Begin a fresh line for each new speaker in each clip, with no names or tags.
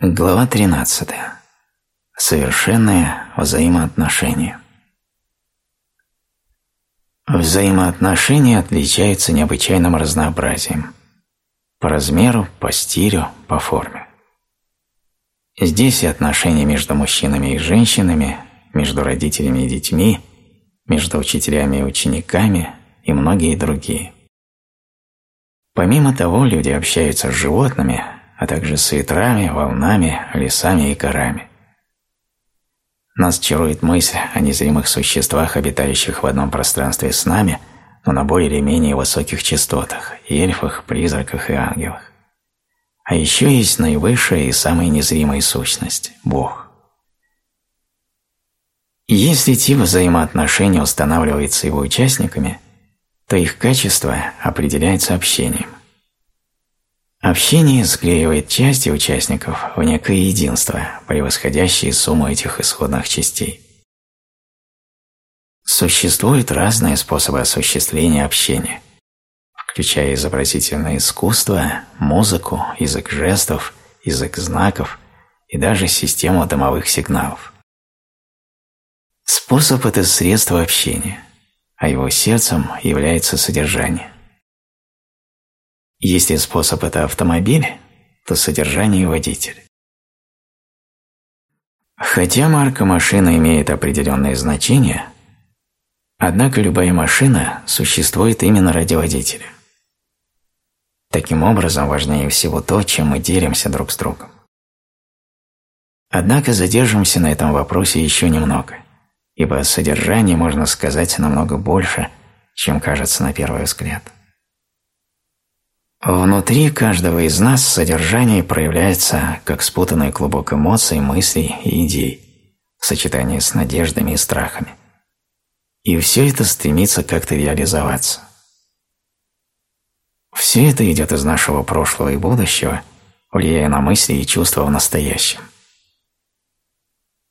Глава 13. Совершенное взаимоотношение. Взаимоотношения отличаются необычайным разнообразием. По размеру, по стилю, по форме. Здесь и отношения между мужчинами и женщинами, между родителями и детьми, между учителями и учениками и многие другие. Помимо того, люди общаются с животными – а также с ветрами, волнами, лесами и горами. Нас чарует мысль о незримых существах, обитающих в одном пространстве с нами, но на более или менее высоких частотах – эльфах, призраках и ангелах. А еще есть наивысшая и самая незримая сущность – Бог. Если тип взаимоотношений устанавливается его участниками, то их качество определяется общением. Общение склеивает части участников в некое единство, превосходящее сумму этих исходных частей. Существуют разные способы осуществления общения, включая изобразительное искусство, музыку, язык жестов, язык знаков и даже систему домовых сигналов. Способ – это средство общения, а его сердцем является содержание. Если способ – это автомобиль, то содержание – водитель. Хотя марка машины имеет определенное значение, однако любая машина существует именно ради водителя. Таким образом, важнее всего то, чем мы делимся друг с другом. Однако задержимся на этом вопросе еще немного, ибо о содержании можно сказать намного больше, чем кажется на первый взгляд. Внутри каждого из нас содержание проявляется как спутанный клубок эмоций, мыслей и идей в сочетании с надеждами и страхами. И все это стремится как-то реализоваться. Все это идет из нашего прошлого и будущего, влияя на мысли и чувства в настоящем.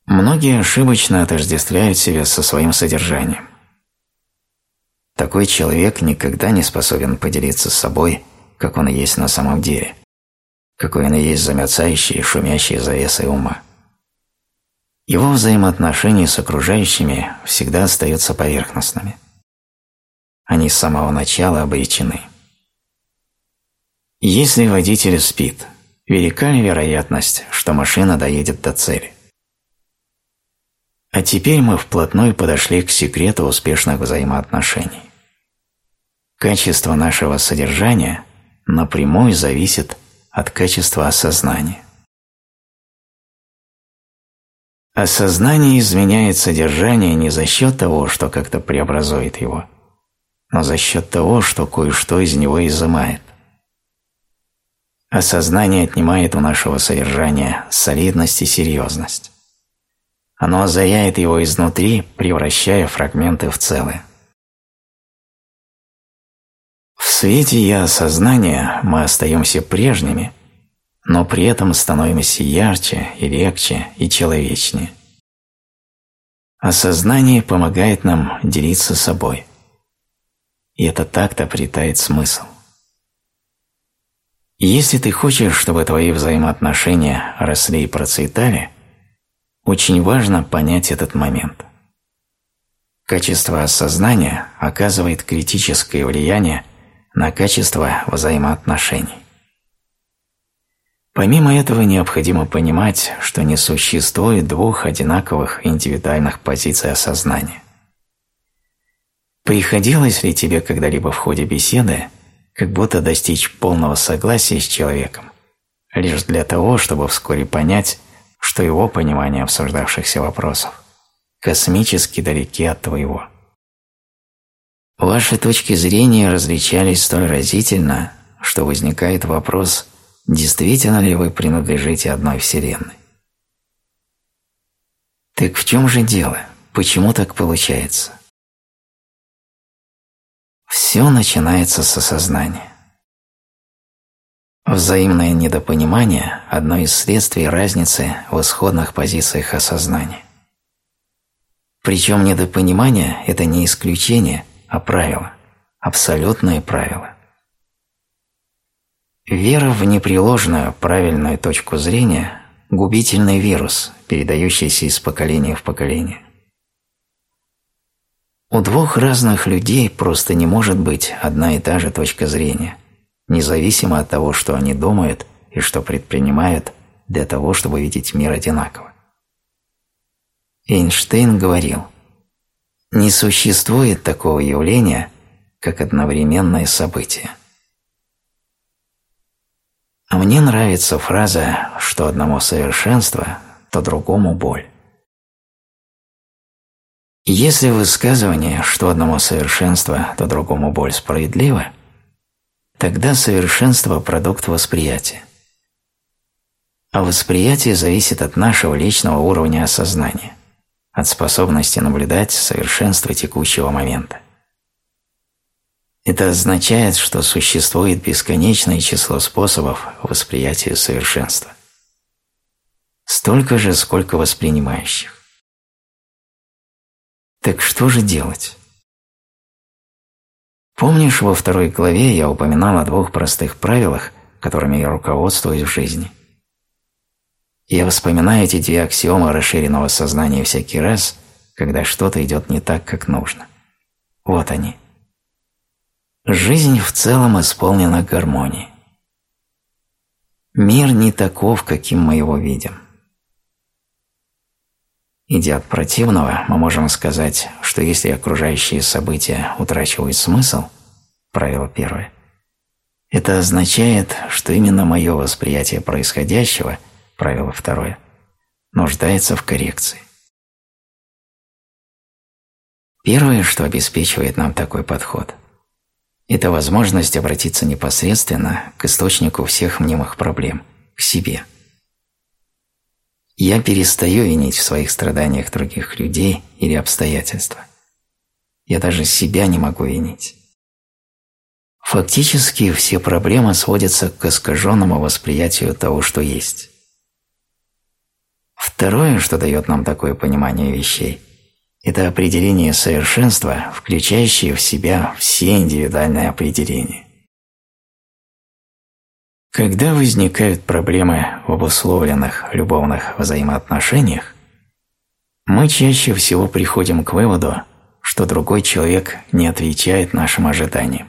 Многие ошибочно отождествляют себя со своим содержанием. Такой человек никогда не способен поделиться с собой – как он и есть на самом деле, какой он и есть за мерцающие, шумящие завесы ума. Его взаимоотношения с окружающими всегда остаются поверхностными. Они с самого начала обречены. Если водитель спит, велика ли вероятность, что машина доедет до цели? А теперь мы вплотную подошли к секрету успешных взаимоотношений. Качество нашего содержания напрямую зависит от качества осознания. Осознание изменяет содержание не за счет того, что как-то преобразует его, но за счет того, что кое-что из него изымает. Осознание отнимает у нашего содержания солидность и серьезность. Оно озаряет его изнутри, превращая фрагменты в целое. В свете я осознания мы остаемся прежними, но при этом становимся ярче и легче и человечнее. Осознание помогает нам делиться собой. И это так-то обретает смысл. И если ты хочешь, чтобы твои взаимоотношения росли и процветали, очень важно понять этот момент. Качество осознания оказывает критическое влияние на качество взаимоотношений. Помимо этого необходимо понимать, что не существует двух одинаковых индивидуальных позиций осознания. Приходилось ли тебе когда-либо в ходе беседы как будто достичь полного согласия с человеком, лишь для того, чтобы вскоре понять, что его понимание обсуждавшихся вопросов космически далеки от твоего? Ваши точки зрения различались столь разительно, что возникает вопрос, действительно ли вы принадлежите одной Вселенной. Так в чем же дело? Почему так получается? Все начинается с осознания. Взаимное недопонимание – одно из следствий разницы в исходных позициях осознания. Причем недопонимание – это не исключение – а правило, абсолютное правило. Вера в непреложную правильную точку зрения – губительный вирус, передающийся из поколения в поколение. У двух разных людей просто не может быть одна и та же точка зрения, независимо от того, что они думают и что предпринимают для того, чтобы видеть мир одинаково. Эйнштейн говорил, «Не существует такого явления, как одновременное событие». А мне нравится фраза, что одному совершенство, то другому боль. Если высказывание, что одному совершенство, то другому боль справедливо, тогда совершенство – продукт восприятия. А восприятие зависит от нашего личного уровня осознания от способности наблюдать совершенство текущего момента. Это означает, что существует бесконечное число способов восприятия совершенства. Столько же, сколько воспринимающих. Так что же делать? Помнишь, во второй главе я упоминал о двух простых правилах, которыми я руководствуюсь в жизни? Я вспоминаю эти две аксиомы расширенного сознания всякий раз, когда что-то идет не так, как нужно. Вот они. Жизнь в целом исполнена гармонией. Мир не таков, каким мы его видим. Идя от противного, мы можем сказать, что если окружающие события утрачивают смысл, правило первое, это означает, что именно мое восприятие происходящего – правило второе, нуждается в коррекции. Первое, что обеспечивает нам такой подход, это возможность обратиться непосредственно к источнику всех мнимых проблем, к себе. Я перестаю винить в своих страданиях других людей или обстоятельства. Я даже себя не могу винить. Фактически все проблемы сводятся к искаженному восприятию того, что есть. Второе, что дает нам такое понимание вещей, это определение совершенства, включающее в себя все индивидуальные определения. Когда возникают проблемы в обусловленных любовных взаимоотношениях, мы чаще всего приходим к выводу, что другой человек не отвечает нашим ожиданиям.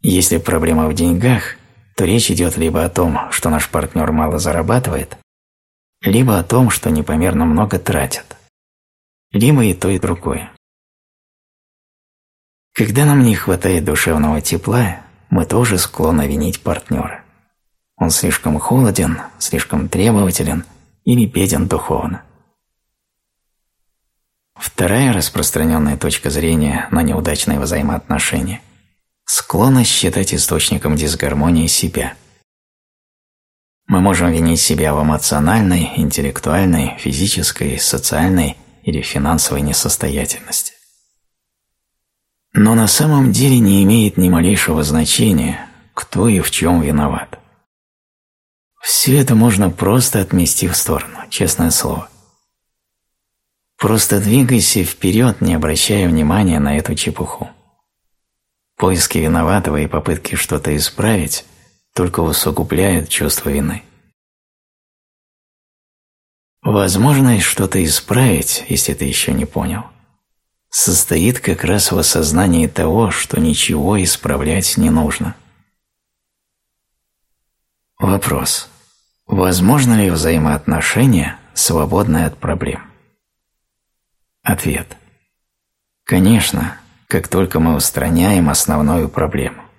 Если проблема в деньгах, то речь идет либо о том, что наш партнер мало зарабатывает, либо о том, что непомерно много тратят, либо и то, и другое. Когда нам не хватает душевного тепла, мы тоже склонны винить партнера. Он слишком холоден, слишком требователен или беден духовно. Вторая распространенная точка зрения на неудачные взаимоотношения – склонность считать источником дисгармонии себя – мы можем винить себя в эмоциональной, интеллектуальной, физической, социальной или финансовой несостоятельности. Но на самом деле не имеет ни малейшего значения, кто и в чем виноват. Все это можно просто отмести в сторону, честное слово. Просто двигайся вперед, не обращая внимания на эту чепуху. Поиски виноватого и попытки что-то исправить только усугубляют чувство вины. Возможность что-то исправить, если ты еще не понял, состоит как раз в осознании того, что ничего исправлять не нужно. Вопрос. Возможно ли взаимоотношения, свободные от проблем? Ответ. Конечно, как только мы устраняем основную проблему.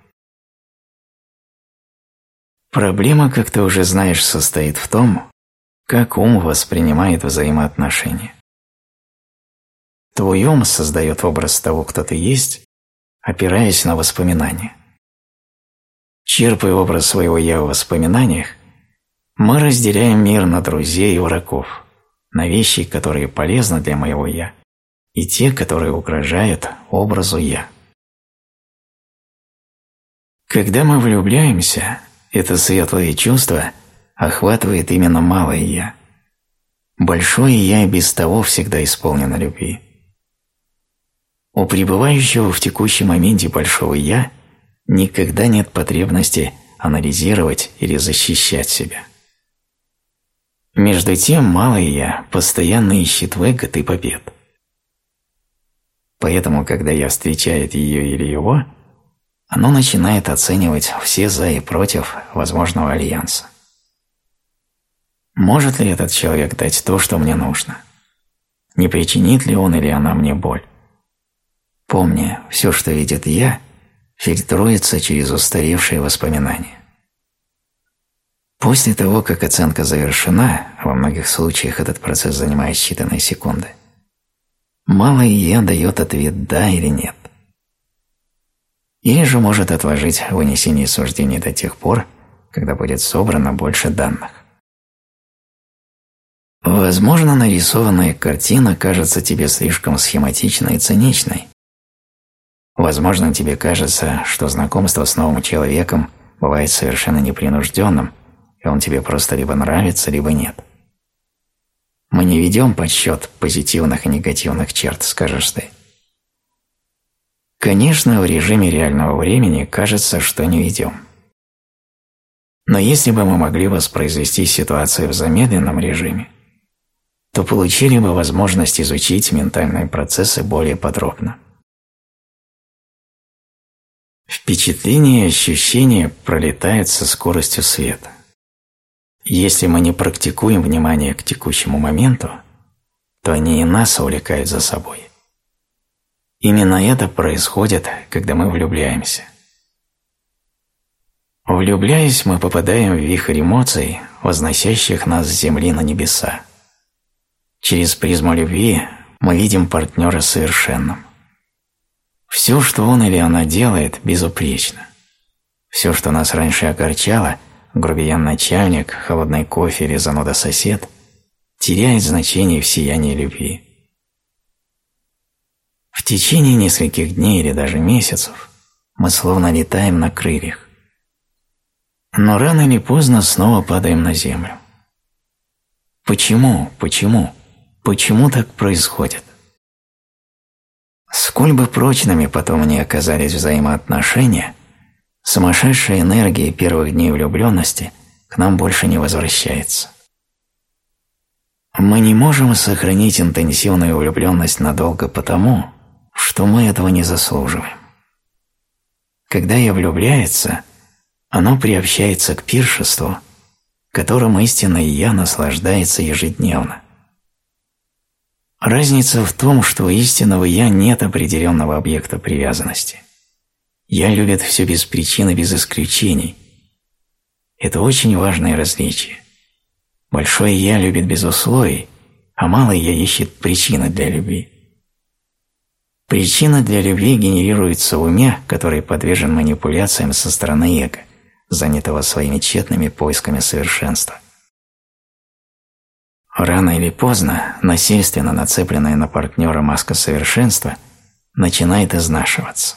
Проблема, как ты уже знаешь, состоит в том, как ум воспринимает взаимоотношения. Твой ум создает образ того, кто ты есть, опираясь на воспоминания. Черпая образ своего «я» в воспоминаниях, мы разделяем мир на друзей и врагов, на вещи, которые полезны для моего «я», и те, которые угрожают образу «я». Когда мы влюбляемся – это светлое чувство охватывает именно малое «я». Большое «я» и без того всегда исполнено любви. У пребывающего в текущем моменте большого «я» никогда нет потребности анализировать или защищать себя. Между тем, малое «я» постоянно ищет выгод и побед. Поэтому, когда я встречает ее или его, оно начинает оценивать все «за» и «против» возможного альянса. Может ли этот человек дать то, что мне нужно? Не причинит ли он или она мне боль? Помни, все, что видит я, фильтруется через устаревшие воспоминания. После того, как оценка завершена, во многих случаях этот процесс занимает считанные секунды, малое «я» дает ответ «да» или «нет». Или же может отложить вынесение суждений до тех пор, когда будет собрано больше данных. Возможно, нарисованная картина кажется тебе слишком схематичной и циничной. Возможно, тебе кажется, что знакомство с новым человеком бывает совершенно непринужденным, и он тебе просто либо нравится, либо нет. Мы не ведем подсчет позитивных и негативных черт, скажешь ты. Конечно, в режиме реального времени кажется, что не ведем. Но если бы мы могли воспроизвести ситуацию в замедленном режиме, то получили бы возможность изучить ментальные процессы более подробно. Впечатления и ощущения пролетают со скоростью света. Если мы не практикуем внимание к текущему моменту, то они и нас увлекают за собой. Именно это происходит, когда мы влюбляемся. Влюбляясь, мы попадаем в вихрь эмоций, возносящих нас с земли на небеса. Через призму любви мы видим партнера совершенным. Все, что он или она делает, безупречно. Все, что нас раньше огорчало, грубиян начальник, холодный кофе или зануда сосед, теряет значение в сиянии любви. В течение нескольких дней или даже месяцев мы словно летаем на крыльях. Но рано или поздно снова падаем на землю. Почему? Почему? Почему так происходит? Сколь бы прочными потом ни оказались взаимоотношения, сумасшедшая энергия первых дней влюбленности к нам больше не возвращается. Мы не можем сохранить интенсивную влюбленность надолго потому, что мы этого не заслуживаем. Когда я влюбляется, оно приобщается к пиршеству, которым истинное «я» наслаждается ежедневно. Разница в том, что у истинного «я» нет определенного объекта привязанности. «Я» любит все без причины, без исключений. Это очень важное различие. Большое «я» любит без условий, а малое «я» ищет причины для любви. Причина для любви генерируется в уме, который подвержен манипуляциям со стороны эго, занятого своими тщетными поисками совершенства. Рано или поздно насильственно нацепленная на партнера маска совершенства начинает изнашиваться.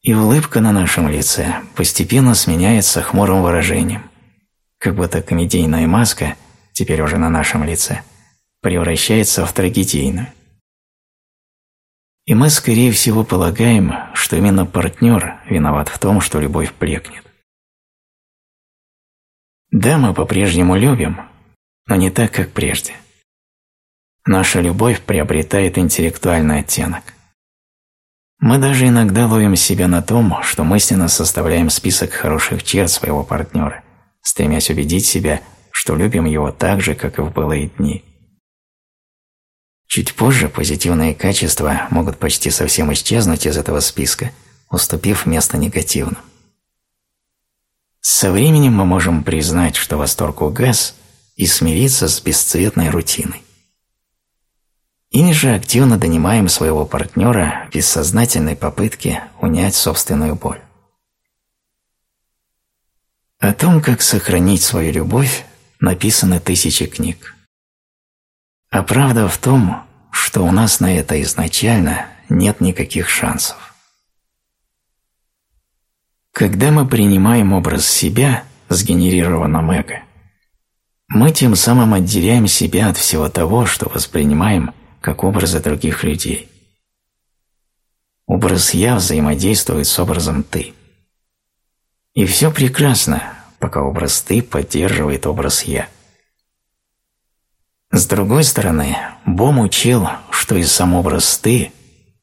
И улыбка на нашем лице постепенно сменяется хмурым выражением, как будто комедийная маска, теперь уже на нашем лице, превращается в трагедийную. И мы, скорее всего, полагаем, что именно партнер виноват в том, что любовь блекнет. Да, мы по-прежнему любим, но не так, как прежде. Наша любовь приобретает интеллектуальный оттенок. Мы даже иногда ловим себя на том, что мысленно составляем список хороших черт своего партнера, стремясь убедить себя, что любим его так же, как и в былые дни. Чуть позже позитивные качества могут почти совсем исчезнуть из этого списка, уступив место негативным. Со временем мы можем признать, что восторг угас – и смириться с бесцветной рутиной. Или же активно донимаем своего партнера в бессознательной попытке унять собственную боль. О том, как сохранить свою любовь, написаны тысячи книг. А правда в том, что у нас на это изначально нет никаких шансов. Когда мы принимаем образ себя, сгенерированном эго, мы тем самым отделяем себя от всего того, что воспринимаем как образы других людей. Образ «я» взаимодействует с образом «ты». И все прекрасно, пока образ «ты» поддерживает образ «я». С другой стороны, Бом учил, что и сам образ «ты»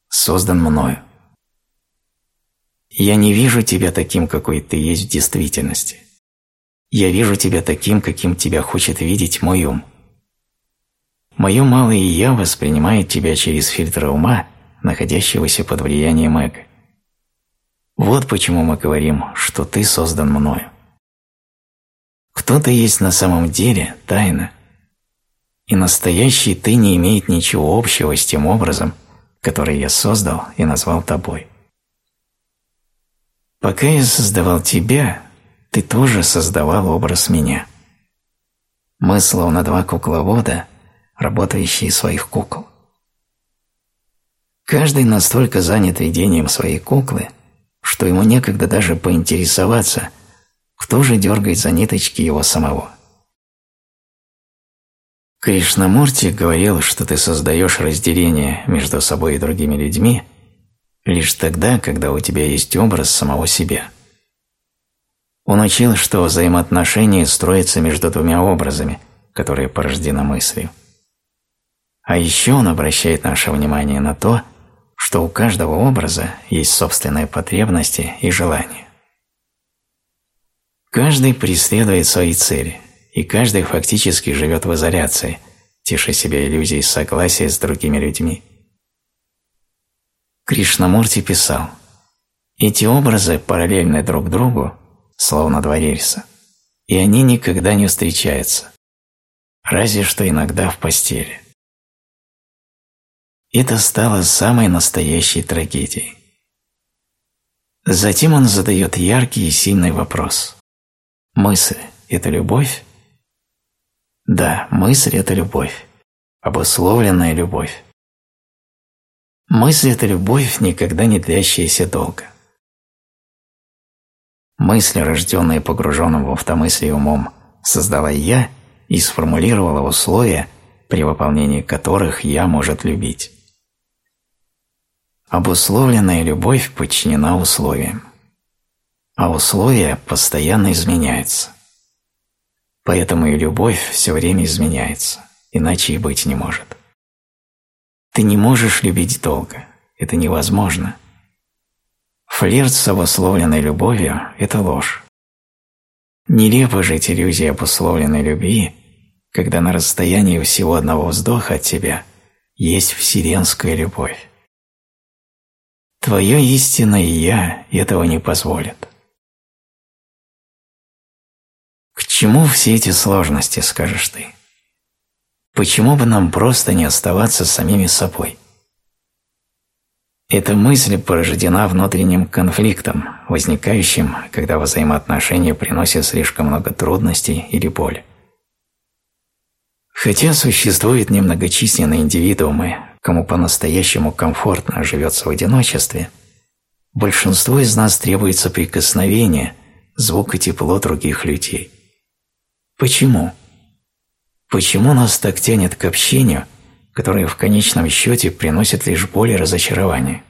создан мною. Я не вижу тебя таким, какой ты есть в действительности. Я вижу тебя таким, каким тебя хочет видеть мой ум. Мое малое «я» воспринимает тебя через фильтр ума, находящегося под влиянием эго. Вот почему мы говорим, что ты создан мною. Кто ты есть на самом деле – тайна. И настоящий ты не имеет ничего общего с тем образом, который я создал и назвал тобой. Пока я создавал тебя, ты тоже создавал образ меня. Мы словно два кукловода, работающие своих кукол. Каждый настолько занят ведением своей куклы, что ему некогда даже поинтересоваться, кто же дергает за ниточки его самого. Кришнамурти говорил, что ты создаешь разделение между собой и другими людьми лишь тогда, когда у тебя есть образ самого себя. Он учил, что взаимоотношения строятся между двумя образами, которые порождены мыслью. А еще он обращает наше внимание на то, что у каждого образа есть собственные потребности и желания. Каждый преследует свои цели, и каждый фактически живет в изоляции, теша себя иллюзией согласия с другими людьми. Кришнамурти писал, «Эти образы параллельны друг другу, словно два рельса, и они никогда не встречаются, разве что иногда в постели. Это стало самой настоящей трагедией. Затем он задает яркий и сильный вопрос. Мысль – это любовь? Да, мысль – это любовь, обусловленная любовь. Мысль – это любовь, никогда не длящаяся долго. Мысль, рожденная погруженным в автомыслие умом, создала «я» и сформулировала условия, при выполнении которых «я» может любить. Обусловленная любовь подчинена условиям, а условия постоянно изменяются. Поэтому и любовь все время изменяется, иначе и быть не может. Ты не можешь любить долго, это невозможно. Флирт с обусловленной любовью – это ложь. Нелепо жить иллюзией обусловленной любви, когда на расстоянии всего одного вздоха от тебя есть вселенская любовь. Твое истинное «Я» этого не позволит. Чему все эти сложности, скажешь ты? Почему бы нам просто не оставаться самими собой? Эта мысль порождена внутренним конфликтом, возникающим, когда взаимоотношения приносят слишком много трудностей или боли. Хотя существуют немногочисленные индивидуумы, кому по-настоящему комфортно живется в одиночестве, большинству из нас требуется прикосновение, звук и тепло других людей. Почему? Почему нас так тянет к общению, которое в конечном счете приносит лишь боль и разочарование?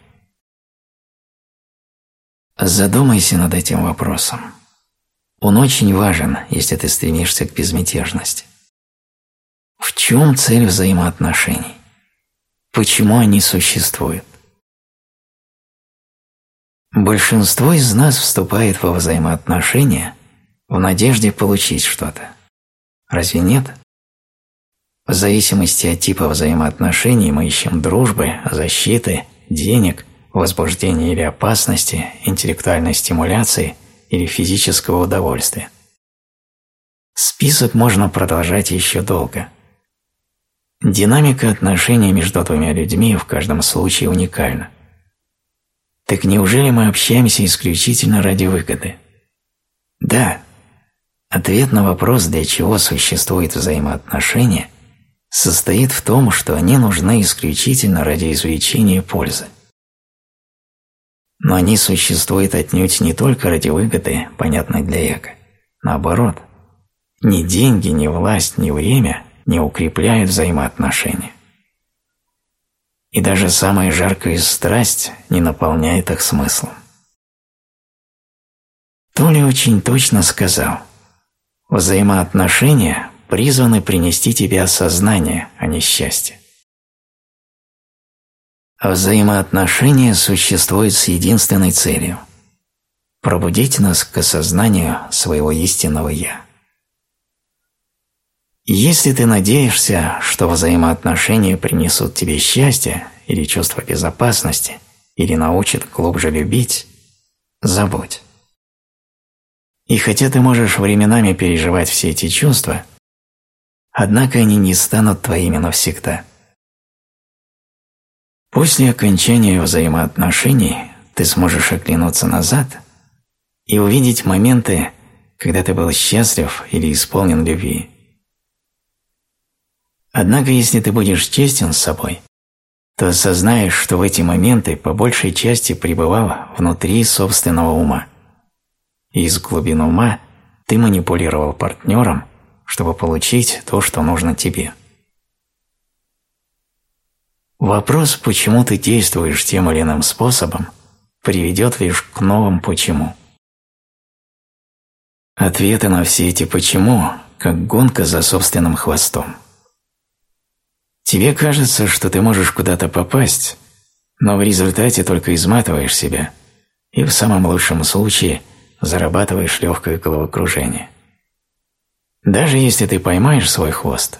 Задумайся над этим вопросом. Он очень важен, если ты стремишься к безмятежности. В чем цель взаимоотношений? Почему они существуют? Большинство из нас вступает во взаимоотношения в надежде получить что-то. Разве нет? В зависимости от типа взаимоотношений мы ищем дружбы, защиты, денег, возбуждения или опасности, интеллектуальной стимуляции или физического удовольствия. Список можно продолжать еще долго. Динамика отношений между двумя людьми в каждом случае уникальна. Так неужели мы общаемся исключительно ради выгоды? Да. Ответ на вопрос, для чего существуют взаимоотношения, состоит в том, что они нужны исключительно ради извлечения пользы. Но они существуют отнюдь не только ради выгоды, понятной для эго. Наоборот, ни деньги, ни власть, ни время не укрепляют взаимоотношения. И даже самая жаркая страсть не наполняет их смыслом. Толя очень точно сказал, взаимоотношения призваны принести тебе осознание, а не счастье. Взаимоотношения существуют с единственной целью – пробудить нас к осознанию своего истинного «Я». Если ты надеешься, что взаимоотношения принесут тебе счастье или чувство безопасности, или научат глубже любить, забудь. И хотя ты можешь временами переживать все эти чувства, однако они не станут твоими навсегда. После окончания взаимоотношений ты сможешь оглянуться назад и увидеть моменты, когда ты был счастлив или исполнен любви. Однако, если ты будешь честен с собой, то осознаешь, что в эти моменты по большей части пребывал внутри собственного ума. Из глубин ума ты манипулировал партнером, чтобы получить то, что нужно тебе. Вопрос, почему ты действуешь тем или иным способом, приведет лишь к новым «почему». Ответы на все эти «почему» как гонка за собственным хвостом. Тебе кажется, что ты можешь куда-то попасть, но в результате только изматываешь себя и в самом лучшем случае зарабатываешь легкое головокружение. Даже если ты поймаешь свой хвост,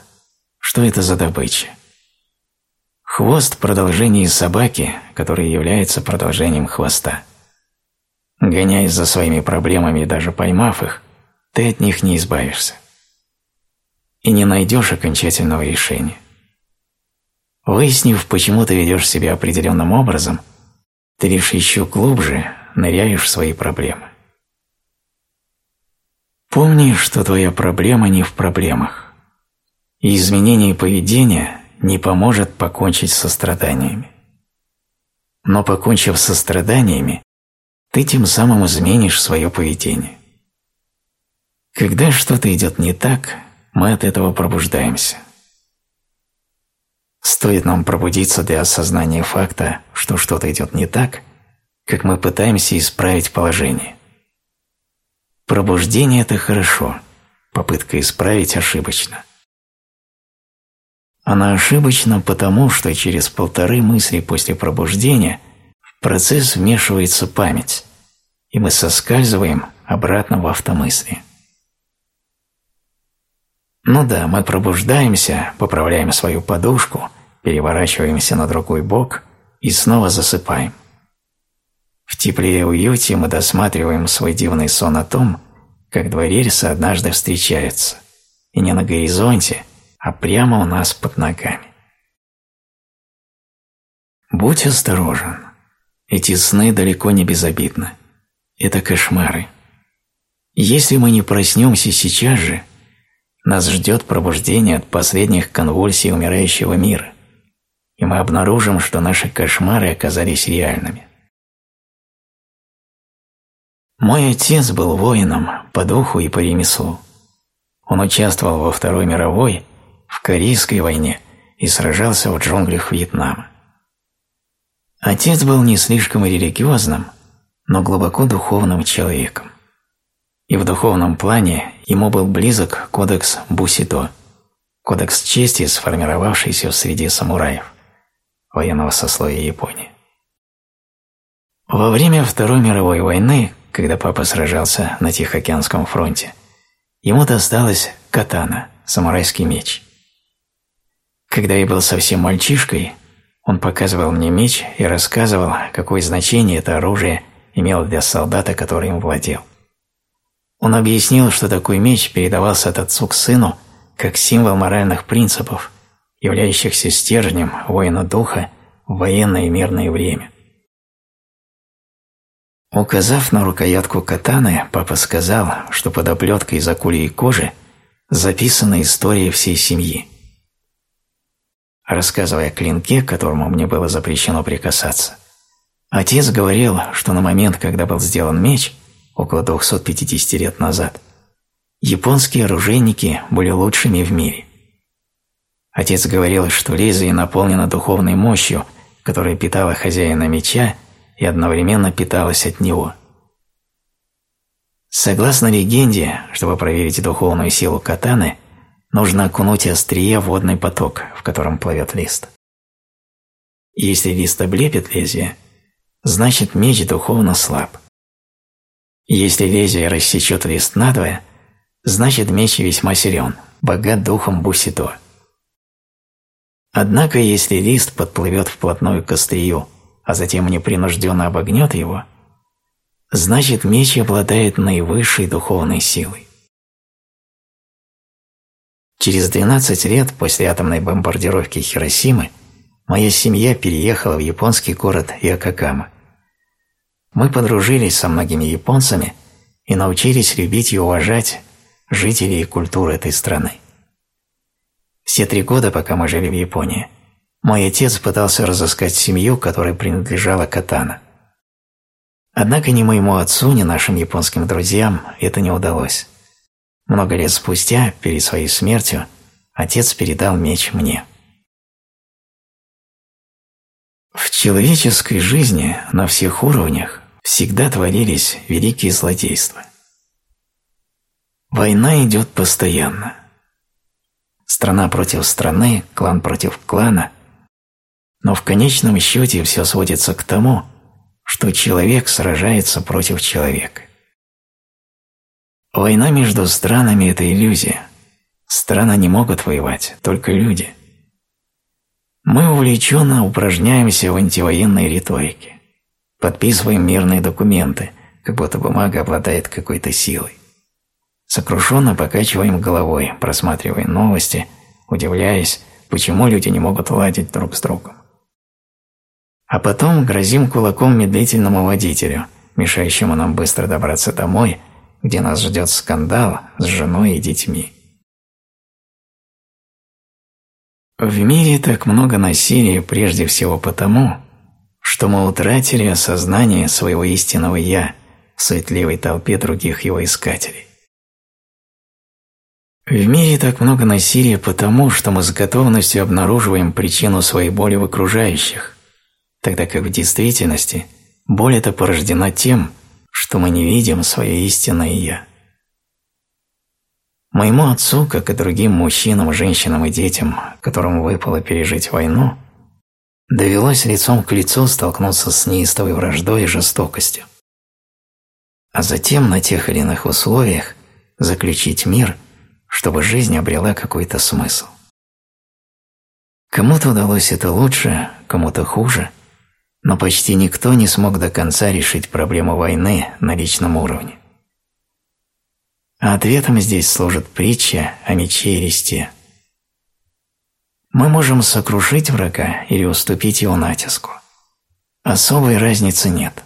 что это за добыча? Хвост – продолжение собаки, которое является продолжением хвоста. Гоняясь за своими проблемами даже поймав их, ты от них не избавишься. И не найдешь окончательного решения. Выяснив, почему ты ведешь себя определенным образом, ты лишь еще глубже ныряешь в свои проблемы. Помни, что твоя проблема не в проблемах, и изменение поведения не поможет покончить со страданиями. Но покончив со страданиями, ты тем самым изменишь свое поведение. Когда что-то идет не так, мы от этого пробуждаемся. Стоит нам пробудиться для осознания факта, что что-то идет не так, как мы пытаемся исправить положение. Пробуждение – это хорошо, попытка исправить ошибочно. Она ошибочна потому, что через полторы мысли после пробуждения в процесс вмешивается память, и мы соскальзываем обратно в автомыслие. Ну да, мы пробуждаемся, поправляем свою подушку, переворачиваемся на другой бок и снова засыпаем. В тепле и уюте мы досматриваем свой дивный сон о том, как два рельса однажды встречаются, и не на горизонте, а прямо у нас под ногами. Будь осторожен. Эти сны далеко не безобидны. Это кошмары. Если мы не проснемся сейчас же, нас ждет пробуждение от последних конвульсий умирающего мира и мы обнаружим, что наши кошмары оказались реальными. Мой отец был воином по духу и по ремеслу. Он участвовал во Второй мировой, в Корейской войне и сражался в джунглях Вьетнама. Отец был не слишком религиозным, но глубоко духовным человеком. И в духовном плане ему был близок кодекс Бусидо, кодекс чести, сформировавшийся в среде самураев военного сословия Японии. Во время Второй мировой войны, когда папа сражался на Тихоокеанском фронте, ему досталась катана, самурайский меч. Когда я был совсем мальчишкой, он показывал мне меч и рассказывал, какое значение это оружие имело для солдата, который им владел. Он объяснил, что такой меч передавался от отцу к сыну как символ моральных принципов являющихся стержнем воина духа в военное и мирное время. Указав на рукоятку катаны, папа сказал, что под оплеткой из акульей кожи записана история всей семьи. Рассказывая о клинке, к которому мне было запрещено прикасаться, отец говорил, что на момент, когда был сделан меч, около 250 лет назад, японские оружейники были лучшими в мире. Отец говорил, что лезвие наполнено духовной мощью, которая питала хозяина меча и одновременно питалась от него. Согласно легенде, чтобы проверить духовную силу катаны, нужно окунуть острие в водный поток, в котором плывет лист. Если лист облепит лезвие, значит меч духовно слаб. Если лезвие рассечет лист надвое, значит меч весьма силен, богат духом Бусидо. Однако, если лист подплывет вплотную к острию, а затем непринужденно обогнет его, значит меч обладает наивысшей духовной силой. Через 12 лет после атомной бомбардировки Хиросимы моя семья переехала в японский город Иокакама. Мы подружились со многими японцами и научились любить и уважать жителей и культуру этой страны. Все три года, пока мы жили в Японии, мой отец пытался разыскать семью, которая принадлежала Катана. Однако ни моему отцу, ни нашим японским друзьям это не удалось. Много лет спустя, перед своей смертью, отец передал меч мне. В человеческой жизни на всех уровнях всегда творились великие злодейства. Война идет постоянно – страна против страны, клан против клана. Но в конечном счете все сводится к тому, что человек сражается против человека. Война между странами – это иллюзия. Страны не могут воевать, только люди. Мы увлеченно упражняемся в антивоенной риторике. Подписываем мирные документы, как будто бумага обладает какой-то силой. Сокрушенно покачиваем головой, просматривая новости, удивляясь, почему люди не могут ладить друг с другом. А потом грозим кулаком медлительному водителю, мешающему нам быстро добраться домой, где нас ждет скандал с женой и детьми. В мире так много насилия прежде всего потому, что мы утратили осознание своего истинного «я» в суетливой толпе других его искателей. В мире так много насилия потому, что мы с готовностью обнаруживаем причину своей боли в окружающих, тогда как в действительности боль эта порождена тем, что мы не видим свое истинное «я». Моему отцу, как и другим мужчинам, женщинам и детям, которым выпало пережить войну, довелось лицом к лицу столкнуться с неистовой враждой и жестокостью. А затем на тех или иных условиях заключить мир – чтобы жизнь обрела какой-то смысл. Кому-то удалось это лучше, кому-то хуже, но почти никто не смог до конца решить проблему войны на личном уровне. А ответом здесь служит притча о мече и листе. Мы можем сокрушить врага или уступить его натиску. Особой разницы нет.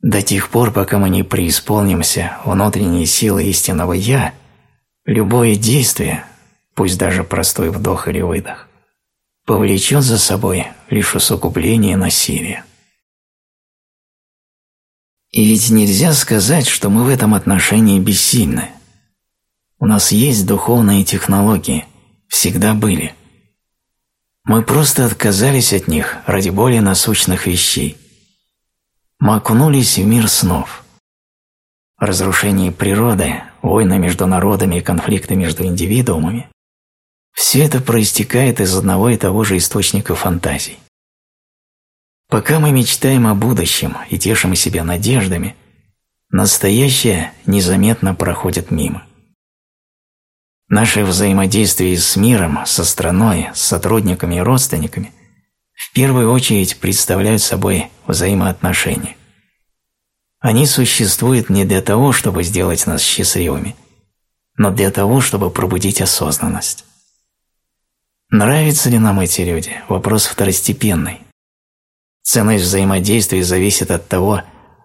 До тех пор, пока мы не преисполнимся внутренней силы истинного «Я», Любое действие, пусть даже простой вдох или выдох, повлечет за собой лишь усугубление насилия. И ведь нельзя сказать, что мы в этом отношении бессильны. У нас есть духовные технологии, всегда были. Мы просто отказались от них ради более насущных вещей. Мы окунулись в мир снов. Разрушение природы, войны между народами и конфликты между индивидуумами, все это проистекает из одного и того же источника фантазий. Пока мы мечтаем о будущем и тешим себя надеждами, настоящее незаметно проходит мимо. Наше взаимодействие с миром, со страной, с сотрудниками и родственниками в первую очередь представляют собой взаимоотношения. Они существуют не для того, чтобы сделать нас счастливыми, но для того, чтобы пробудить осознанность. Нравятся ли нам эти люди – вопрос второстепенный. Ценность взаимодействия зависит от того,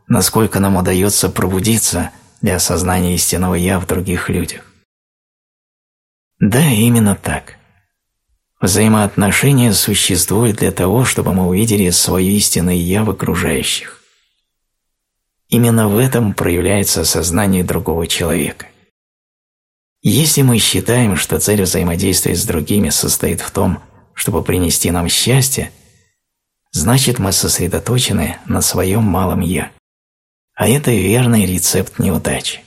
насколько нам удается пробудиться для осознания истинного «я» в других людях. Да, именно так. Взаимоотношения существуют для того, чтобы мы увидели свое истинное «я» в окружающих. Именно в этом проявляется сознание другого человека. Если мы считаем, что цель взаимодействия с другими состоит в том, чтобы принести нам счастье, значит мы сосредоточены на своем малом «я». А это верный рецепт неудачи.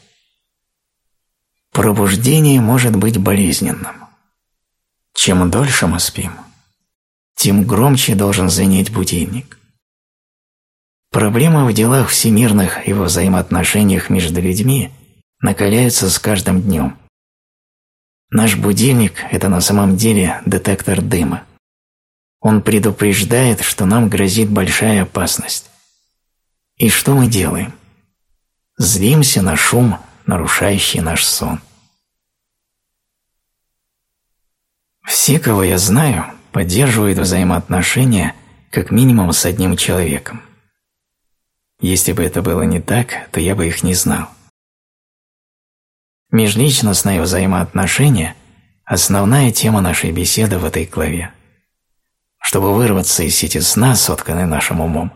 Пробуждение может быть болезненным. Чем дольше мы спим, тем громче должен звенеть будильник. Проблемы в делах всемирных и во взаимоотношениях между людьми накаляются с каждым днем. Наш будильник – это на самом деле детектор дыма. Он предупреждает, что нам грозит большая опасность. И что мы делаем? Злимся на шум, нарушающий наш сон. Все, кого я знаю, поддерживают взаимоотношения как минимум с одним человеком. Если бы это было не так, то я бы их не знал. Межличностные взаимоотношения – основная тема нашей беседы в этой главе. Чтобы вырваться из сети сна, сотканной нашим умом,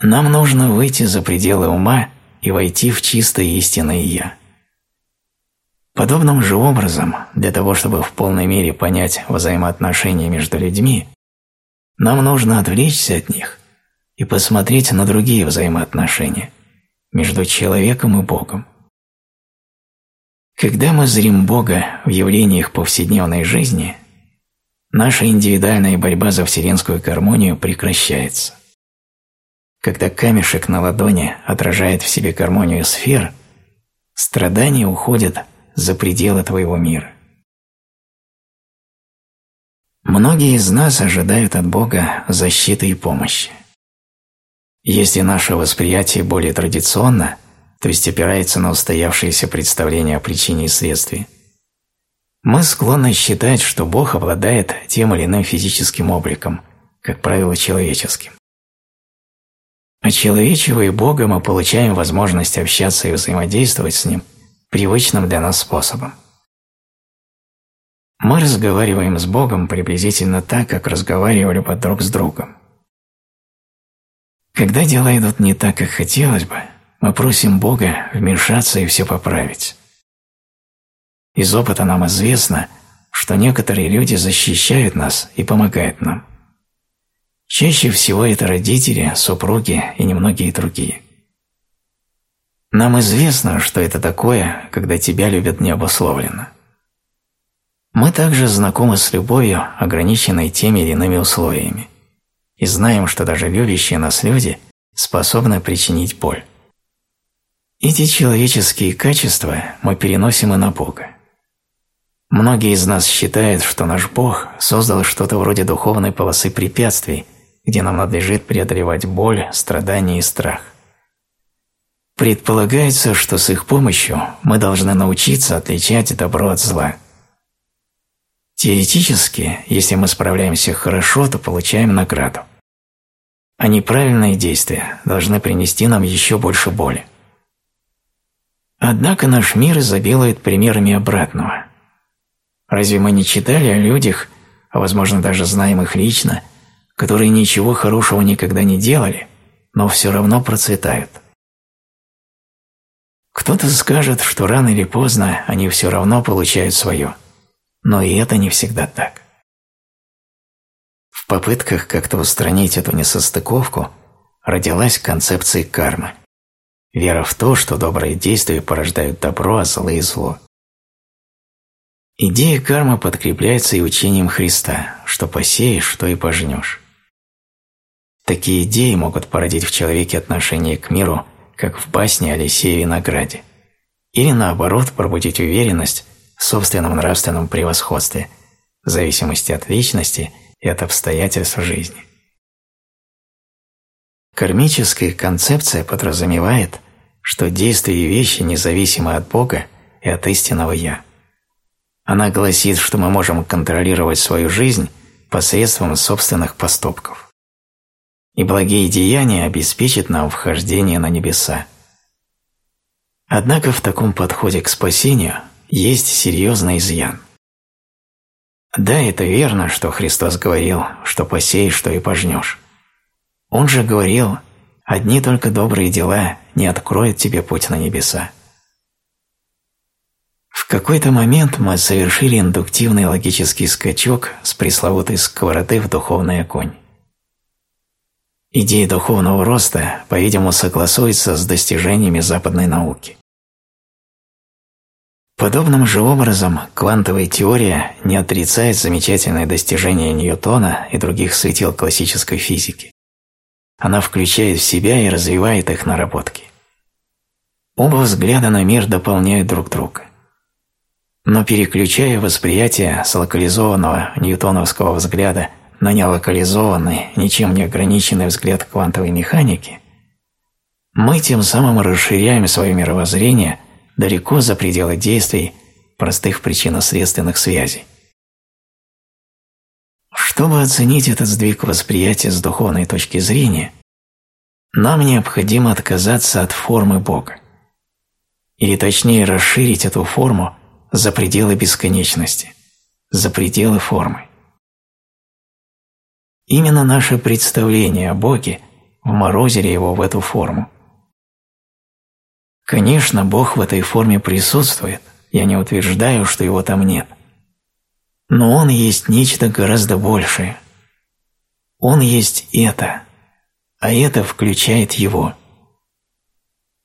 нам нужно выйти за пределы ума и войти в чистое истинное «Я». Подобным же образом, для того, чтобы в полной мере понять взаимоотношения между людьми, нам нужно отвлечься от них и посмотреть на другие взаимоотношения между человеком и Богом. Когда мы зрим Бога в явлениях повседневной жизни, наша индивидуальная борьба за вселенскую гармонию прекращается. Когда камешек на ладони отражает в себе гармонию сфер, страдания уходят за пределы твоего мира. Многие из нас ожидают от Бога защиты и помощи. Если наше восприятие более традиционно – то есть опирается на устоявшиеся представления о причине и следствии, мы склонны считать, что Бог обладает тем или иным физическим обликом, как правило, человеческим. Очеловечивая Бога мы получаем возможность общаться и взаимодействовать с Ним привычным для нас способом. Мы разговариваем с Богом приблизительно так, как разговаривали бы друг с другом. Когда дела идут не так, как хотелось бы, мы просим Бога вмешаться и все поправить. Из опыта нам известно, что некоторые люди защищают нас и помогают нам. Чаще всего это родители, супруги и немногие другие. Нам известно, что это такое, когда тебя любят необусловленно. Мы также знакомы с любовью, ограниченной теми или иными условиями, и знаем, что даже любящие нас люди способны причинить боль. Эти человеческие качества мы переносим и на Бога. Многие из нас считают, что наш Бог создал что-то вроде духовной полосы препятствий, где нам надлежит преодолевать боль, страдания и страх. Предполагается, что с их помощью мы должны научиться отличать добро от зла. Теоретически, если мы справляемся хорошо, то получаем награду. А неправильные действия должны принести нам еще больше боли. Однако наш мир изобилует примерами обратного. Разве мы не читали о людях, а возможно даже знаем их лично, которые ничего хорошего никогда не делали, но все равно процветают? Кто-то скажет, что рано или поздно они все равно получают свое, но и это не всегда так. В попытках как-то устранить эту несостыковку родилась концепция кармы – Вера в то, что добрые действия порождают добро, а злые – зло. Идея кармы подкрепляется и учением Христа, что посеешь, что и пожнешь. Такие идеи могут породить в человеке отношение к миру, как в басне о лисе и винограде, или наоборот пробудить уверенность в собственном нравственном превосходстве, в зависимости от личности и от обстоятельств жизни. Кармическая концепция подразумевает, что действия и вещи независимы от Бога и от истинного Я. Она гласит, что мы можем контролировать свою жизнь посредством собственных поступков. И благие деяния обеспечат нам вхождение на небеса. Однако в таком подходе к спасению есть серьезный изъян. Да, это верно, что Христос говорил, что посеешь, что и пожнешь. Он же говорил, Одни только добрые дела не откроют тебе путь на небеса. В какой-то момент мы совершили индуктивный логический скачок с пресловутой сковороды в духовный огонь. Идея духовного роста, по-видимому, согласуется с достижениями западной науки. Подобным же образом квантовая теория не отрицает замечательное достижение Ньютона и других светил классической физики. Она включает в себя и развивает их наработки. Оба взгляда на мир дополняют друг друга. Но переключая восприятие с локализованного ньютоновского взгляда на нелокализованный, ничем не ограниченный взгляд квантовой механики, мы тем самым расширяем свое мировоззрение далеко за пределы действий простых причинно-следственных связей. Чтобы оценить этот сдвиг восприятия с духовной точки зрения, нам необходимо отказаться от формы Бога. Или точнее расширить эту форму за пределы бесконечности, за пределы формы. Именно наше представление о Боге вморозили его в эту форму. Конечно, Бог в этой форме присутствует, я не утверждаю, что его там нет. Но Он есть нечто гораздо большее. Он есть это, а это включает Его.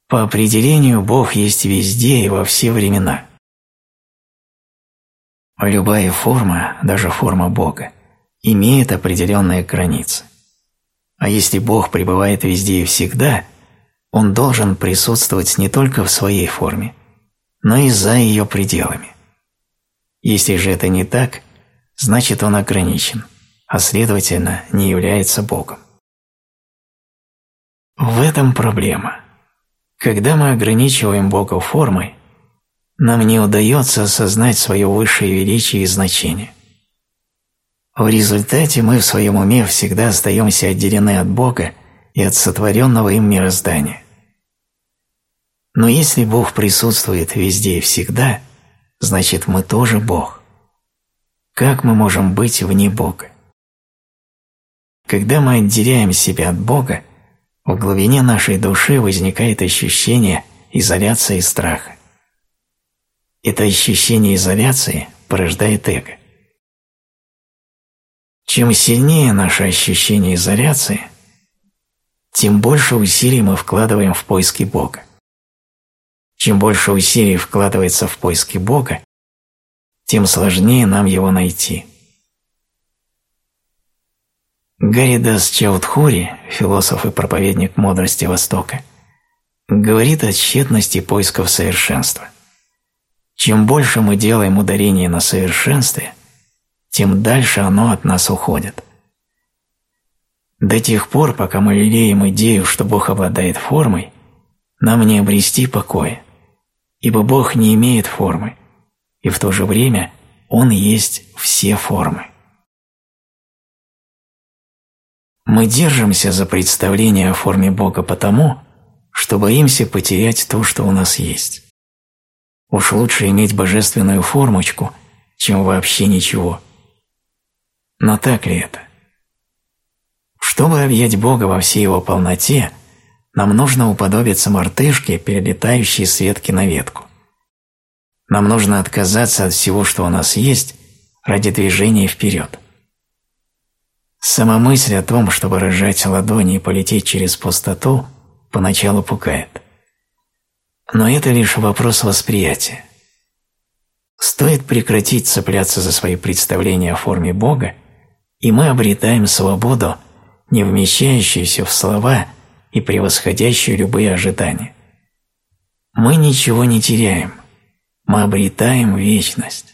По определению Бог есть везде и во все времена. Любая форма, даже форма Бога, имеет определенные границы. А если Бог пребывает везде и всегда, Он должен присутствовать не только в своей форме, но и за ее пределами. Если же это не так, значит Он ограничен, а следовательно не является Богом. В этом проблема. Когда мы ограничиваем Бога формой, нам не удается осознать свое высшее величие и значение. В результате мы в своем уме всегда остаемся отделены от Бога и от сотворенного им мироздания. Но если Бог присутствует везде и всегда, значит мы тоже Бог. Как мы можем быть вне Бога? Когда мы отделяем себя от Бога, в глубине нашей души возникает ощущение изоляции и страха. Это ощущение изоляции порождает эго. Чем сильнее наше ощущение изоляции, тем больше усилий мы вкладываем в поиски Бога. Чем больше усилий вкладывается в поиски Бога, тем сложнее нам его найти. Гаридас Чаудхури, философ и проповедник мудрости Востока, говорит о тщетности поисков совершенства – чем больше мы делаем ударение на совершенстве, тем дальше оно от нас уходит. До тех пор, пока мы лелеем идею, что Бог обладает формой, нам не обрести покоя, ибо Бог не имеет формы, и в то же время Он есть все формы. Мы держимся за представление о форме Бога потому, что боимся потерять то, что у нас есть. Уж лучше иметь божественную формочку, чем вообще ничего. Но так ли это? Чтобы объять Бога во всей его полноте, нам нужно уподобиться мартышке, перелетающей с ветки на ветку. Нам нужно отказаться от всего, что у нас есть, ради движения вперед. Сама мысль о том, чтобы разжать ладони и полететь через пустоту, поначалу пугает. Но это лишь вопрос восприятия. Стоит прекратить цепляться за свои представления о форме Бога, и мы обретаем свободу, не вмещающуюся в слова и превосходящую любые ожидания. Мы ничего не теряем, мы обретаем вечность.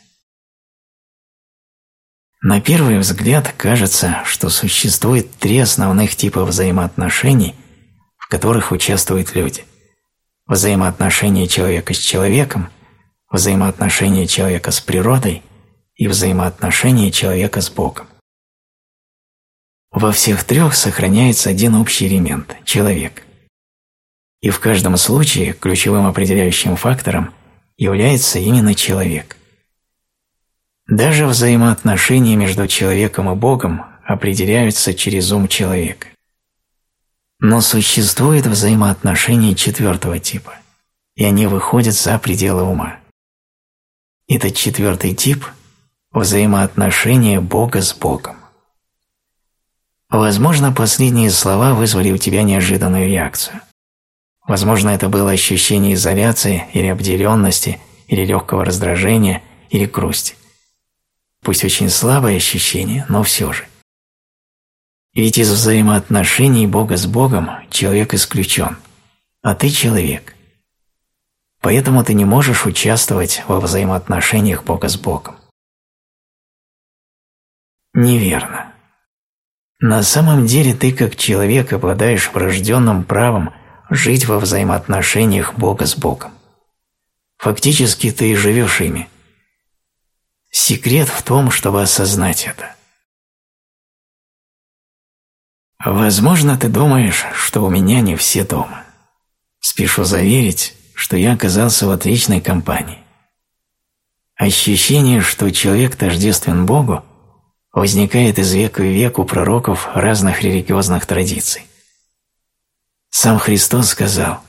На первый взгляд кажется, что существует три основных типа взаимоотношений, в которых участвуют люди – взаимоотношения человека с человеком, взаимоотношения человека с природой и взаимоотношения человека с Богом. Во всех трех сохраняется один общий элемент – человек. И в каждом случае ключевым определяющим фактором является именно человек. Даже взаимоотношения между человеком и Богом определяются через ум человека. Но существует взаимоотношения четвертого типа, и они выходят за пределы ума. Этот четвертый тип – взаимоотношения Бога с Богом. Возможно, последние слова вызвали у тебя неожиданную реакцию. Возможно, это было ощущение изоляции или обделенности или легкого раздражения или грусти. Пусть очень слабое ощущение, но все же. Ведь из взаимоотношений Бога с Богом человек исключен, а ты человек. Поэтому ты не можешь участвовать во взаимоотношениях Бога с Богом. Неверно. На самом деле ты как человек обладаешь врожденным правом жить во взаимоотношениях Бога с Богом. Фактически ты и живешь ими. Секрет в том, чтобы осознать это. Возможно, ты думаешь, что у меня не все дома. Спешу заверить, что я оказался в отличной компании. Ощущение, что человек тождествен Богу, возникает из века в век у пророков разных религиозных традиций. Сам Христос сказал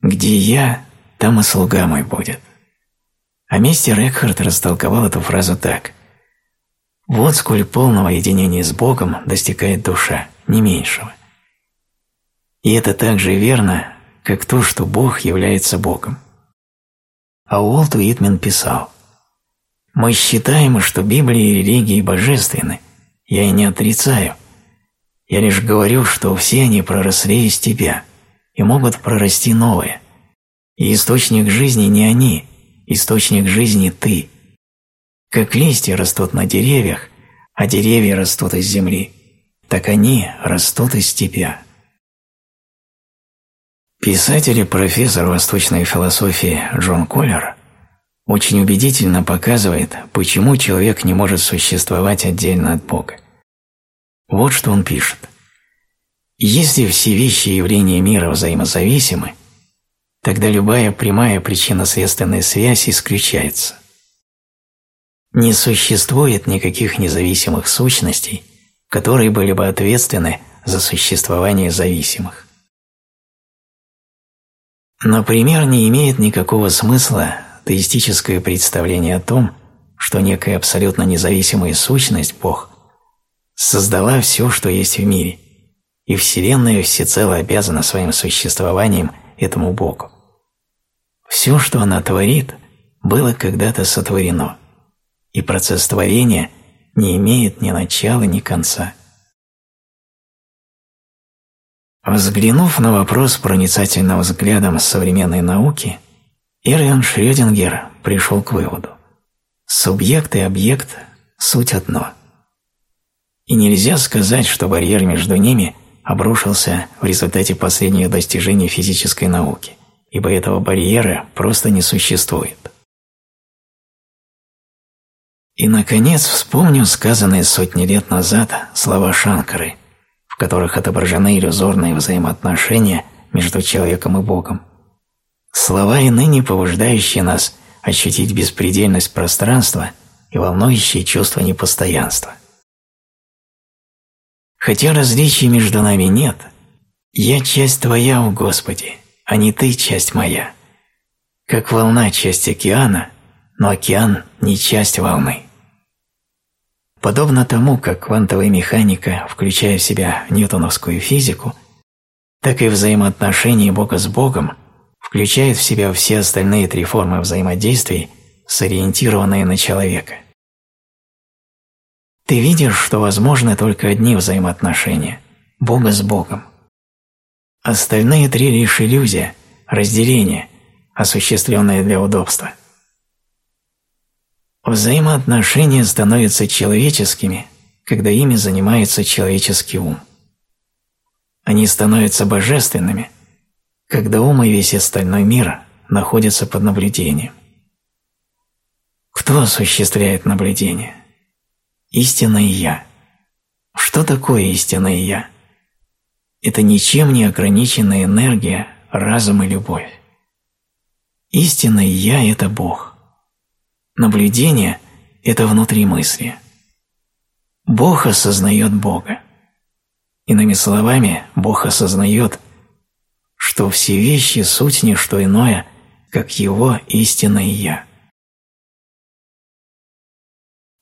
«Где я, там и слуга мой будет». А мистер Экхарт растолковал эту фразу так «Вот сколь полного единения с Богом достигает душа, не меньшего». И это так же верно, как то, что Бог является Богом. А Уолт Уитмен писал «Мы считаем, что Библия и религии божественны, я и не отрицаю. Я лишь говорю, что все они проросли из тебя» и могут прорасти новые. И источник жизни не они, источник жизни ты. Как листья растут на деревьях, а деревья растут из земли, так они растут из тебя. Писатель и профессор восточной философии Джон Коллер очень убедительно показывает, почему человек не может существовать отдельно от Бога. Вот что он пишет. Если все вещи и явления мира взаимозависимы, тогда любая прямая причинно-следственная связь исключается. Не существует никаких независимых сущностей, которые были бы ответственны за существование зависимых. Например, не имеет никакого смысла теистическое представление о том, что некая абсолютно независимая сущность, Бог, создала все, что есть в мире, и Вселенная всецело обязана своим существованием этому Богу. Все, что она творит, было когда-то сотворено, и процесс творения не имеет ни начала, ни конца. Взглянув на вопрос проницательным взглядом современной науки, Эрлиан Шрёдингер пришел к выводу – субъект и объект – суть одно. И нельзя сказать, что барьер между ними обрушился в результате последних достижений физической науки, ибо этого барьера просто не существует. И, наконец, вспомню сказанные сотни лет назад слова Шанкары, в которых отображены иллюзорные взаимоотношения между человеком и Богом. Слова и ныне побуждающие нас ощутить беспредельность пространства и волнующие чувство непостоянства. Хотя различий между нами нет, я часть твоя, о Господи, а не ты часть моя. Как волна часть океана, но океан не часть волны. Подобно тому, как квантовая механика, включая в себя ньютоновскую физику, так и взаимоотношения Бога с Богом включает в себя все остальные три формы взаимодействий, сориентированные на человека – ты видишь, что возможны только одни взаимоотношения – Бога с Богом. Остальные три лишь иллюзия, разделение, осуществленное для удобства. Взаимоотношения становятся человеческими, когда ими занимается человеческий ум. Они становятся божественными, когда ум и весь остальной мир находятся под наблюдением. Кто осуществляет наблюдение? Истинное Я. Что такое истинное Я? Это ничем не ограниченная энергия, разум и любовь. Истинное Я – это Бог. Наблюдение – это внутри мысли. Бог осознает Бога. Иными словами, Бог осознает, что все вещи – суть не что иное, как Его истинное Я.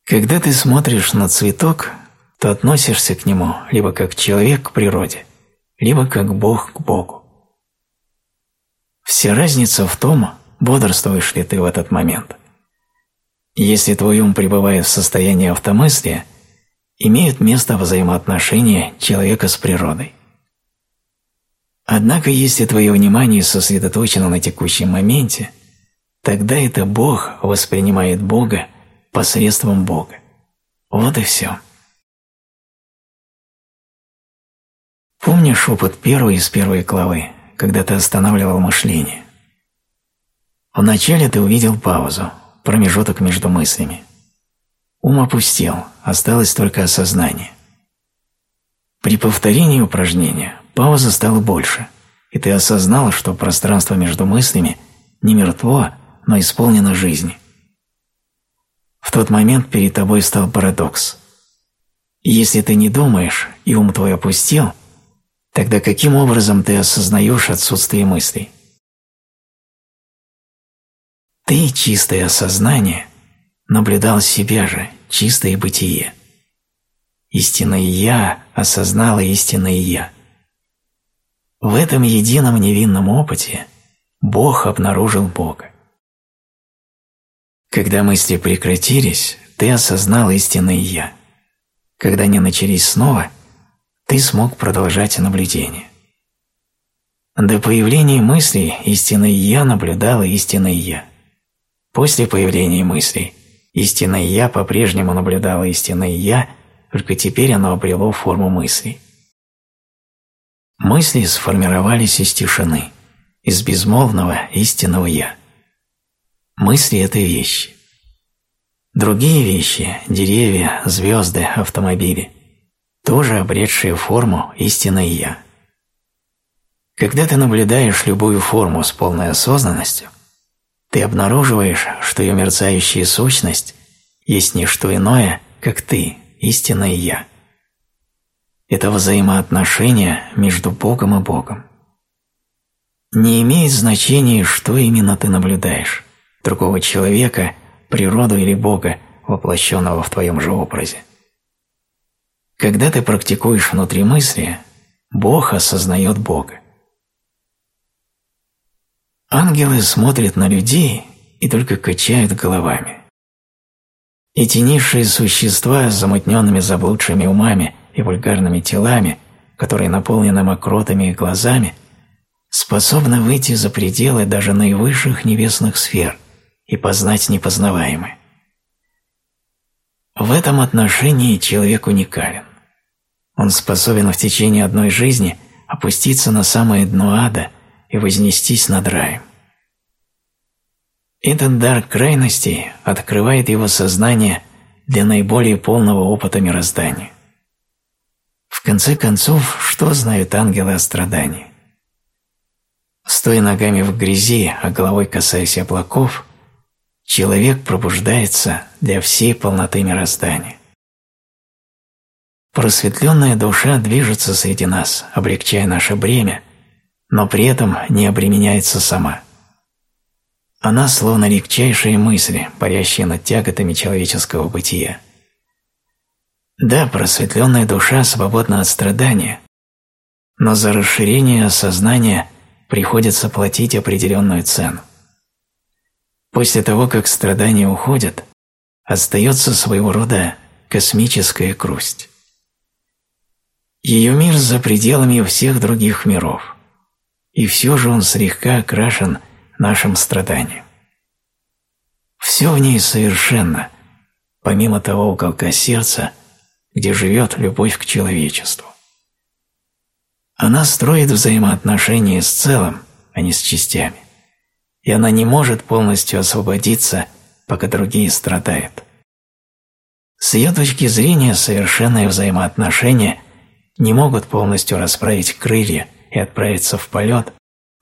Когда ты смотришь на цветок, то относишься к нему либо как человек к природе, либо как Бог к Богу. Вся разница в том, бодрствуешь ли ты в этот момент. Если твой ум пребывает в состоянии автомыслия, имеют место взаимоотношения человека с природой. Однако, если твое внимание сосредоточено на текущем моменте, тогда это Бог воспринимает Бога посредством Бога. Вот и все. Помнишь опыт первый из первой главы, когда ты останавливал мышление? Вначале ты увидел паузу, промежуток между мыслями. Ум опустел, осталось только осознание. При повторении упражнения пауза стала больше, и ты осознал, что пространство между мыслями не мертво, но исполнено жизнью. В тот момент перед тобой стал парадокс. Если ты не думаешь, и ум твой опустил, тогда каким образом ты осознаешь отсутствие мыслей? Ты, чистое осознание, наблюдал себя же, чистое бытие. Истинное «Я» осознало истинное «Я». В этом едином невинном опыте Бог обнаружил Бога. Когда мысли прекратились, ты осознал истинное «Я». Когда они начались снова, ты смог продолжать наблюдение. До появления мыслей истинное «Я» наблюдало истинное «Я». После появления мыслей истинное «Я» по-прежнему наблюдало истинное «Я», только теперь оно обрело форму мыслей. Мысли сформировались из тишины, из безмолвного истинного «Я». Мысли – это вещи. Другие вещи – деревья, звезды, автомобили – тоже обретшие форму истинное «Я». Когда ты наблюдаешь любую форму с полной осознанностью – ты обнаруживаешь, что ее мерцающая сущность есть не что иное, как ты, истинное Я. Это взаимоотношение между Богом и Богом. Не имеет значения, что именно ты наблюдаешь, другого человека, природу или Бога, воплощенного в твоем же образе. Когда ты практикуешь внутри мысли, Бог осознает Бога. Ангелы смотрят на людей и только качают головами. Эти низшие существа с замутненными заблудшими умами и вульгарными телами, которые наполнены мокротами и глазами, способны выйти за пределы даже наивысших небесных сфер и познать непознаваемое. В этом отношении человек уникален. Он способен в течение одной жизни опуститься на самое дно ада – и вознестись над раем. Этот дар крайностей открывает его сознание для наиболее полного опыта мироздания. В конце концов, что знают ангелы о страдании? Стоя ногами в грязи, а головой касаясь облаков, человек пробуждается для всей полноты мироздания. Просветленная душа движется среди нас, облегчая наше бремя но при этом не обременяется сама. Она словно легчайшие мысли, парящие над тяготами человеческого бытия. Да, просветленная душа свободна от страдания, но за расширение сознания приходится платить определенную цену. После того, как страдания уходят, остается своего рода космическая грусть. Ее мир за пределами всех других миров – и все же он слегка окрашен нашим страданием. Все в ней совершенно, помимо того уголка сердца, где живет любовь к человечеству. Она строит взаимоотношения с целым, а не с частями, и она не может полностью освободиться, пока другие страдают. С ее точки зрения совершенные взаимоотношения не могут полностью расправить крылья и отправиться в полет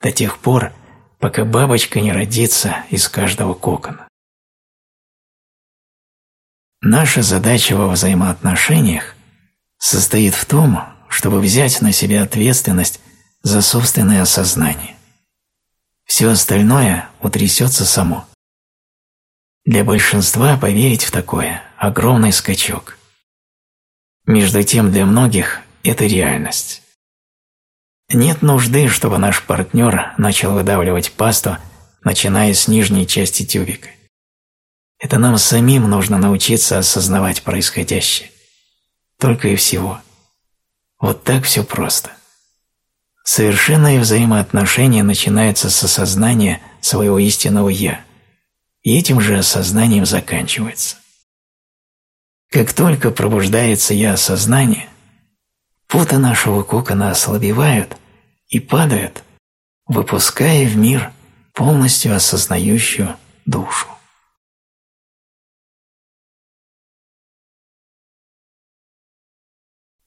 до тех пор, пока бабочка не родится из каждого кокона. Наша задача во взаимоотношениях состоит в том, чтобы взять на себя ответственность за собственное осознание. Все остальное утрясется само. Для большинства поверить в такое – огромный скачок. Между тем для многих это реальность. Нет нужды, чтобы наш партнер начал выдавливать пасту начиная с нижней части тюбика. Это нам самим нужно научиться осознавать происходящее. Только и всего. Вот так все просто. Совершенное взаимоотношение начинается с осознания своего истинного «я», и этим же осознанием заканчивается. Как только пробуждается «я» осознание, путы нашего кокона ослабевают и падают, выпуская в мир полностью осознающую душу.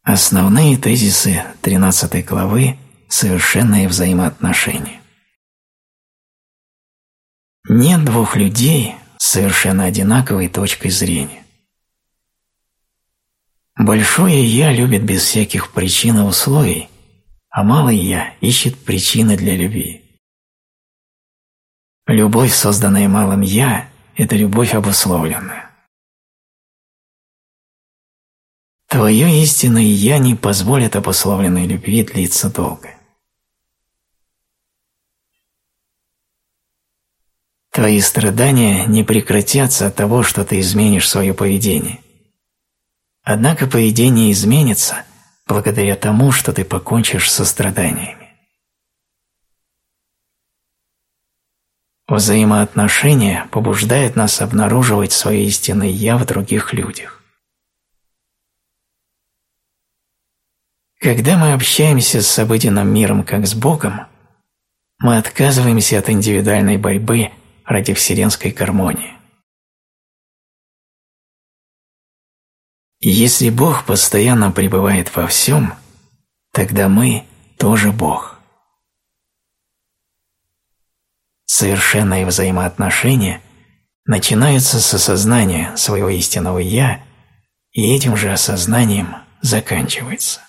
Основные тезисы 13 главы совершенные взаимоотношения. Нет двух людей с совершенно одинаковой точкой зрения. Большое «я» любит без всяких причин и условий, а малое «я» ищет причины для любви. Любовь, созданная малым «я», – это любовь обусловленная. Твое истинное «я» не позволит обусловленной любви длиться долго. Твои страдания не прекратятся от того, что ты изменишь свое поведение. Однако поведение изменится благодаря тому, что ты покончишь со страданиями. Взаимоотношения побуждают нас обнаруживать свое истинное «я» в других людях. Когда мы общаемся с обыденным миром как с Богом, мы отказываемся от индивидуальной борьбы ради вселенской гармонии. Если Бог постоянно пребывает во всем, тогда мы тоже Бог. Совершенные взаимоотношения начинаются с осознания своего истинного «я», и этим же осознанием заканчивается.